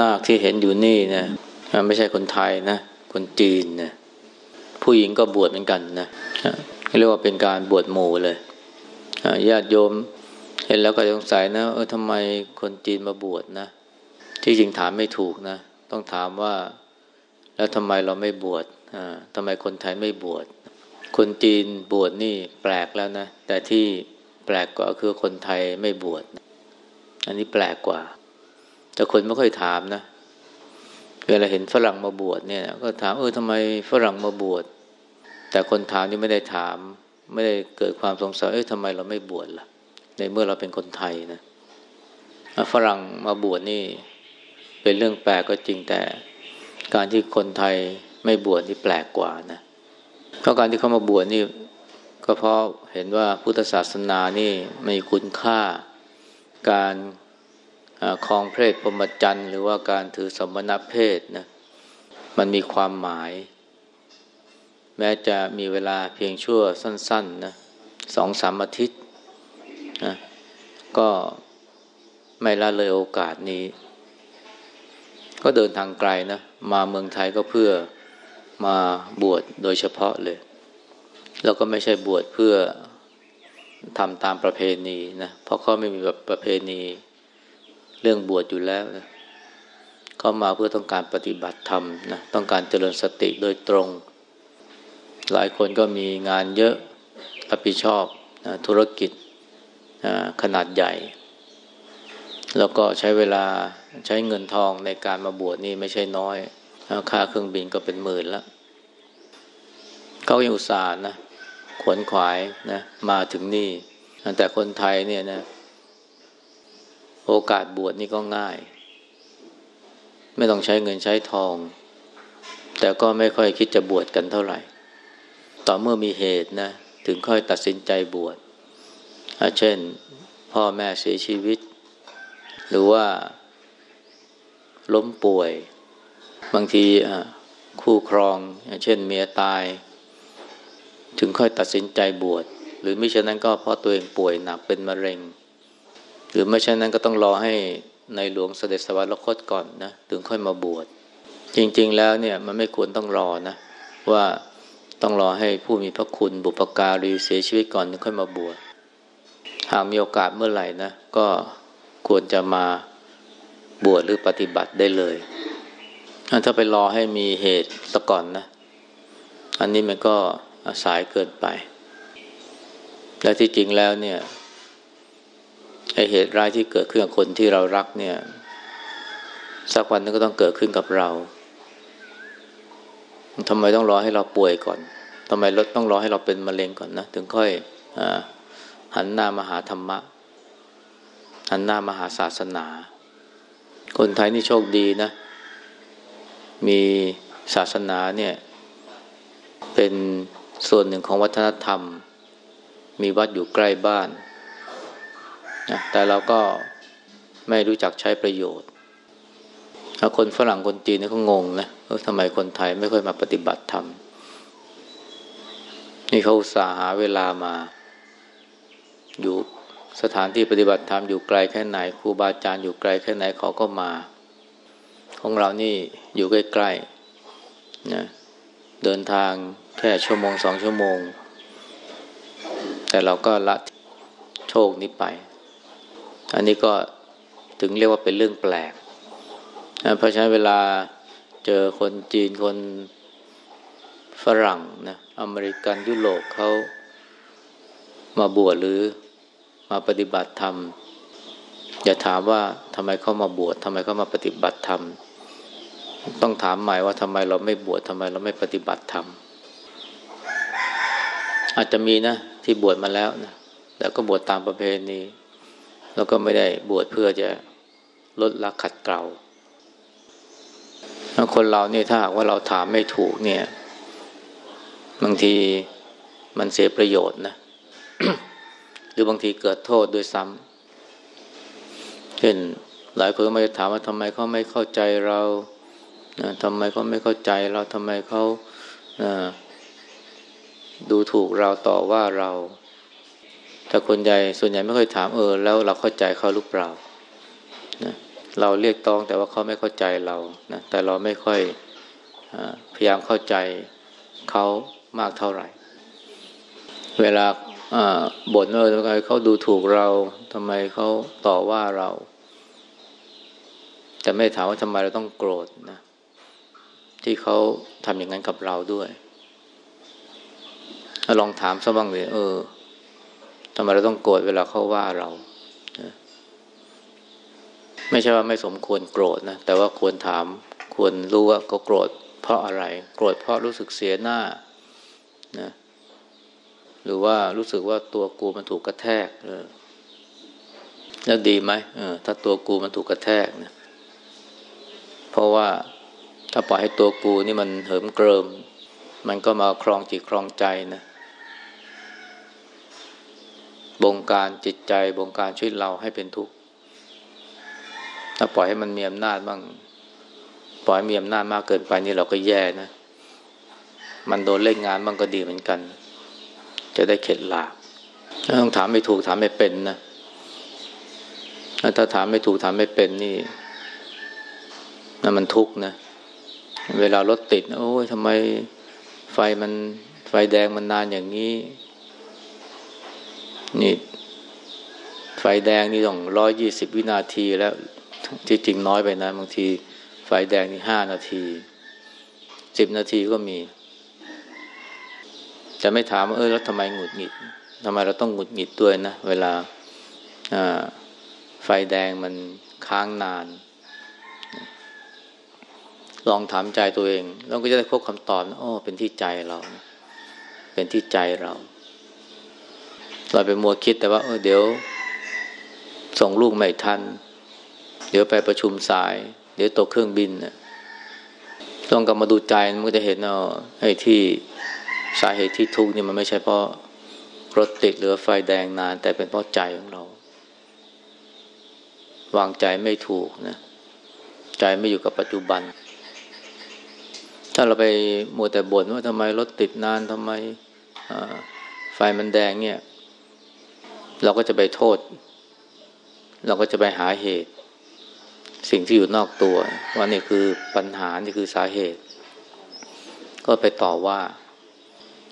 นาคที่เห็นอยู่นี่นะไม่ใช่คนไทยนะ คนจีนนะผู้หญิงก็บวชเหมือนกันนะเรียกว่าเป็นการบวชหมู่เลยญาติโยมเห็นแล้วก็สงสัยนะ เออทำไมคนจีนมาบวชนะ ที่จริงถามไม่ถูกนะ ต้องถามว่า แล้วทำไมเราไม่บวชอ่าทำไมคนไทยไม่บวชคนจีนบวชนี่แปลกแล้วนะ แต่ที่แปลกกว่าคือคนไทยไม่บวชอันนี้แปลกกว่า แต่คนไม่ค่อยถามนะเวลาเห็นฝรั่งมาบวชเนี่ย ก็ถามเออทำไมฝรั่งมาบวชแต่คนถามนี่ไม่ได้ถาม ไม่ได้เกิดความสงสัยเออทำไมเราไม่บวชล่ะ ในเมื่อเราเป็นคนไทยนะฝรั่งมาบวชนี่ เป็นเรื่องแปลกก็จริงแต่ การที่คนไทยไม่บวชนี่แปลกกว่านะเพราะการที่เขามาบวชนี่ ก็เพราะเห็นว่าพุทธศาสนานี่มีคุณค่า การ คลองเพศพรหมจรรย์หรือว่าการถือสมณเพศนะมันมีความหมาย แม้จะมีเวลาเพียงชั่วสั้นๆนะสองสามอาทิตย์นะก็ไม่ละเลยโอกาสนี้ ก็เดินทางไกลนะมาเมืองไทยก็เพื่อมาบวชโดยเฉพาะเลย แล้วก็ไม่ใช่บวชเพื่อทำตามประเพณีนะเพราะเขาไม่มีแบบประเพณี เรื่องบวชอยู่แล้วนะเขามาเพื่อต้องการปฏิบัติธรรมนะต้องการเจริญสติโดยตรง หลายคนก็มีงานเยอะรับผิดชอบนะธุรกิจนะขนาดใหญ่ แล้วก็ใช้เวลาใช้เงินทองในการมาบวชนี่ไม่ใช่น้อยค่าเครื่องบินก็เป็นหมื่นแล้วเขายังอุตส่าห์นะขวนขวายนะมาถึงนี่ แต่คนไทยเนี่ยนะ โอกาสบวชนี่ก็ง่าย ไม่ต้องใช้เงินใช้ทอง แต่ก็ไม่ค่อยคิดจะบวชกันเท่าไหร่ ต่อเมื่อมีเหตุนะ ถึงค่อยตัดสินใจบวชเช่น พ่อแม่เสียชีวิต หรือว่า ล้มป่วย บางทีคู่ครอง เช่นเมียตาย ถึงค่อยตัดสินใจบวชหรือม่เช่นนั้นก็เพราะตัวเองป่วยหนักเป็นมะเร็ง รือไม่เช่นนั้นก็ต้องรอให้ในหลวงเสด็จสวรรคตก่อนนะถึงค่อยมาบวช จริง ๆ แล้วเนี่ยมันไม่ควรต้องรอนะ ว่าต้องรอให้ผู้มีพระคุณบุปการีเสียชีวิตก่อนถึงค่อยมาบวชหากมีโอกาสเมื่อไหร่นะก็ควรจะมาบวชหรือปฏิบัติได้เลยถ้าไปรอให้มีเหตุซะก่อนนะ อันนี้มันก็สายเกินไป และที่จริงแล้วเนี่ย ไอเหตุร้ายที่เกิดขึ้นกับคนที่เรารักเนี่ย สักวันนึงก็ต้องเกิดขึ้นกับเราทำไมต้องรอให้เราป่วยก่อนทำไมรถต้องรอให้เราเป็นมะเร็งก่อนนะ ถึงค่อยอหันหน้ามาหาธรรมะ หันหน้ามาหาศาสนา คนไทยนี่โชคดีนะ มีศาสนาเนี่ย เป็นส่วนหนึ่งของวัฒนธรรม มีวัดอยู่ใกล้บ้าน นะแต่เราก็ไม่รู้จักใช้ประโยชน์คนฝรั่งคนจีนนี่เขางงนะว่าทำไมคนไทยไม่ค่อยมาปฏิบัติธรรมนี่เขาสาหาเวลามา อยู่สถานที่ปฏิบัติธรรมอยู่ไกลแค่ไหนครูบาอาจารย์อยู่ไกลแค่ไหนเขาก็มา ของเรานี่อยู่ใกล้ๆนะเดินทางแค่ชั่วโมงสองชั่วโมง แต่เราก็ละโชคนี้ไป อันนี้ก็ถึงเรียกว่าเป็นเรื่องแปลก เพราะฉะนั้นเวลาเจอคนจีนคนฝรั่งนะอเมริกันยุโรปเขามาบวชหรือมาปฏิบัติธรรม อย่าถามว่าทำไมเขามาบวชทำไมเขามาปฏิบัติธรรม ต้องถามใหม่ว่าทำไมเราไม่บวชทำไมเราไม่ปฏิบัติธรรม อาจจะมีนะที่บวชมาแล้วนะแต่ก็บวชตามประเพณี แล้วก็ไม่ได้บวชเพื่อจะลดละขัดเกลาคนเราเนี่ยถ้าหากว่าเราถามไม่ถูกเนี่ย บางทีมันเสียประโยชน์นะ หรือบางทีเกิดโทษด้วยซ้ำเช่นหลายคนมาจะถามว่าทำไมเขาไม่เข้าใจเราทำไมเขาไม่เข้าใจเราทำไมเขาดูถูกเราต่อว่าเรา แต่คนใหญ่ส่วนใหญ่ไม่ค่อยถามเออ แล้วเราเข้าใจเขาหรือเปล่านะเราเรียกต้องแต่ว่าเขาไม่เข้าใจเรานะแต่เราไม่ค่อยอพยายามเข้าใจเขามากเท่าไหร่ เวลาบ่นว่าทำไมเขาดูถูกเราทำไมเขาต่อว่าเรา แต่ไม่ถามว่าทำไมเราต้องโกรธนะที่เขาทำอย่างนั้นกับเราด้วยลองถามซะบ้างเลยเออ ทำไมเราต้องโกรธเวลาเขาว่าเราไม่ใช่ว่าไม่สมควรโกรธนะ แต่ว่าควรถาม ควรรู้ว่าเขาโกรธ เพราะอะไร โกรธเพราะรู้สึกเสียหน้านะหรือว่ารู้สึกว่าตัวกูมันถูกกระแทกแล้วดีไหมเออถ้าตัวกูมันถูกกระแทกนะเพราะว่าถ้าปล่อยให้ตัวกูนี่มันเหิมเกริม มันก็มาครองจิตครองใจนะ บงการจิตใจ บงการชีวิตเราให้เป็นทุกข์ถ้าปล่อยให้มันมีอำนาจบ้างปล่อยมีอำนาจมากเกินไปนี่เราก็แย่นะ มันโดนเล่นงานบ้างก็ดีเหมือนกัน จะได้เข็ดหลาบต้องถามไม่ถูกถามไม่เป็นนะถ้าถามไม่ถูกถามไม่เป็นนี่นั่นมันทุกข์นะ เวลารถติด โอ้ยทำไมไฟมันไฟแดงมันนานอย่างนี้ นี่ไฟแดงนี่ต้องร้อยยี่สิบวินาทีแล้วที่จริงน้อยไปนะบางทีไฟแดงนี่ห้านาทีสิบนาทีก็มี จะไม่ถามว่าเออแล้วทำไมหงุดหงิดทำไมเราต้องหงุดหงิดด้วยนะ เวลาไฟแดงมันค้างนาน ลองถามใจตัวเอง เราก็จะได้พบคำตอบนะอ๋อเป็นที่ใจเรา เป็นที่ใจเรา เราไปมัวคิดแต่ว่าเออเดี๋ยว ส่งลูกไม่ทัน เดี๋ยวไปประชุมสาย เดี๋ยวตกเครื่องบินนะต้องกลับมาดูใจมันก็จะเห็นว่าไอ้ที่สาเหตุที่ทุกข์นี่มันไม่ใช่เพราะรถติดหรือไฟแดงนาน แต่เป็นเพราะใจของเรา วางใจไม่ถูกนะ ใจไม่อยู่กับปัจจุบัน ถ้าเราไปมัวแต่บ่นว่าทำไมรถติดนานทำไมไฟมันแดงเนี่ย เราก็จะไปโทษ เราก็จะไปหาเหตุ สิ่งที่อยู่นอกตัว ว่านี่คือปัญหานี่คือสาเหตุ ก็ไปต่อว่า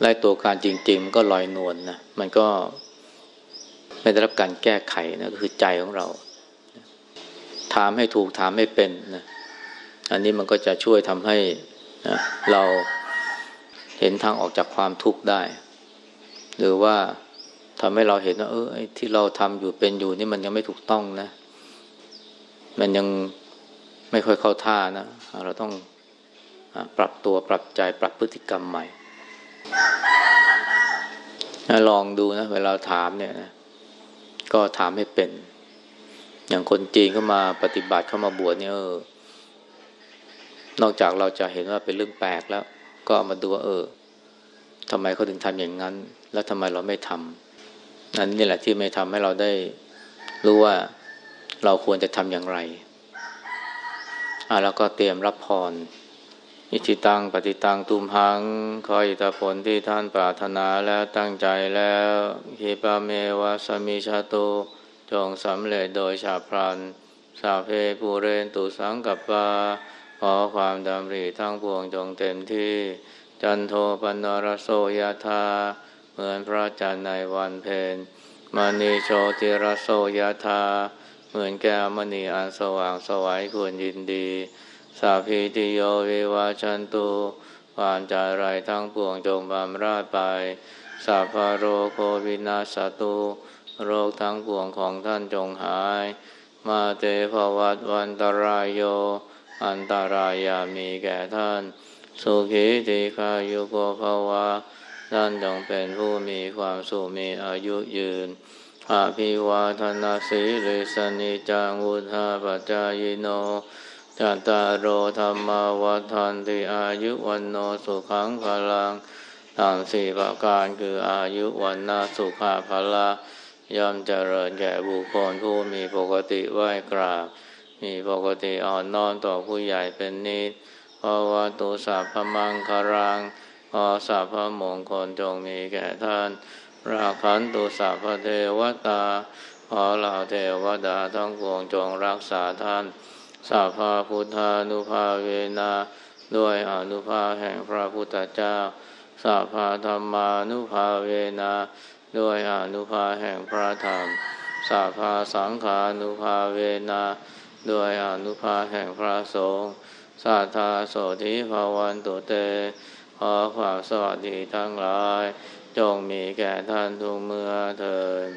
ไล่ตัวการจริง ๆ มันก็ลอยนวลนนะมันก็ไม่ได้รับการแก้ไขนะก็คือใจของเรา ถามให้ถูกถามให้เป็นนะอันนี้มันก็จะช่วยทำให้นะเราเห็นทางออกจากความทุกข์ได้ หรือว่า ทำให้เราเห็นว่าเออไอ้ที่เราทำอยู่เป็นอยู่นี่มันยังไม่ถูกต้องนะ มันยังไม่ค่อยเข้าท่านะ เราต้องปรับตัวปรับใจปรับพฤติกรรมใหม่ลองดูนะ เวลาถามเนี่ยนะก็ถามให้เป็น อย่างคนจีนเข้ามาปฏิบัติเข้ามาบวชเนี่ยออนอกจากเราจะเห็นว่าเป็นเรื่องแปลกแล้ว ก็มาดูว่าเออทำไมเขาถึงทำอย่างนั้น แล้วทำไมเราไม่ทำ นั่นนี่แหละที่ไม่ทำให้เราได้รู้ว่าเราควรจะทำอย่างไรอ่าแล้วก็เตรียมรับพรอิจิตังปฏิตังตุมหังขออิทธผลที่ท่านปรารถนาแล้วตั้งใจแล้วฮิปาเมวะสมิชาตุจงสำเร็จโดยชาพรัน สาเพปูเรนตุสังกับปาขอความดำริทั้งปวงจงเต็มที่ จันโทปนรโสยธา เหมือนพระจันทร์ในวันเพ็ญมณีโชติรโสยธา เหมือนแก้วมณีอันสว่างสวัยควรยินดี สาพีติโยวิวาชันตุความใจไรทั้งปวงจงบำราดไปสัพพโรโควินาสตุ โรคทั้งปวงของท่านจงหาย มาเตภวัตวันตรายโย อันตรายามีแก่ท่าน สุขีติคายุโกภวะท่า นจงเป็นผู้มีความสุขมีอายุยืนอาภิวาทนาสีริสนิจังวุธาปัจจายโนจัตตารโอธรรมวัฏันติอายุวันโนสุขังพลังทางสี่ประการคืออายุวันนาสุขาพละย่อมเจริญแก่บุคคลผู้มีปกติไหวกราบ มีปกติอ่อนน้อมต่อผู้ใหญ่เป็นนิดเพราะว่าตุสัพพมังคารัง ขอสัพพมงคลจงมีแก่ท่าน ราคันตุสัพเทวตา ขอเหล่าเทวดาทั้งปวงจงรักษาท่านสัพาพุทธานุภาเวนะด้วยอนุภาแห่งพระพุทธเจ้าสัพาธรรมานุภาเวนะด้วยอนุภาแห่งพระธรรมสัพาสังขานุภาเวนะด้วยอนุภาแห่งพระสงฆ์สัทธาโสธิภาวันตุเต ขอความสวัสดีทั้งหลาย จงมีแก่ท่านทุกเมื่อเถิน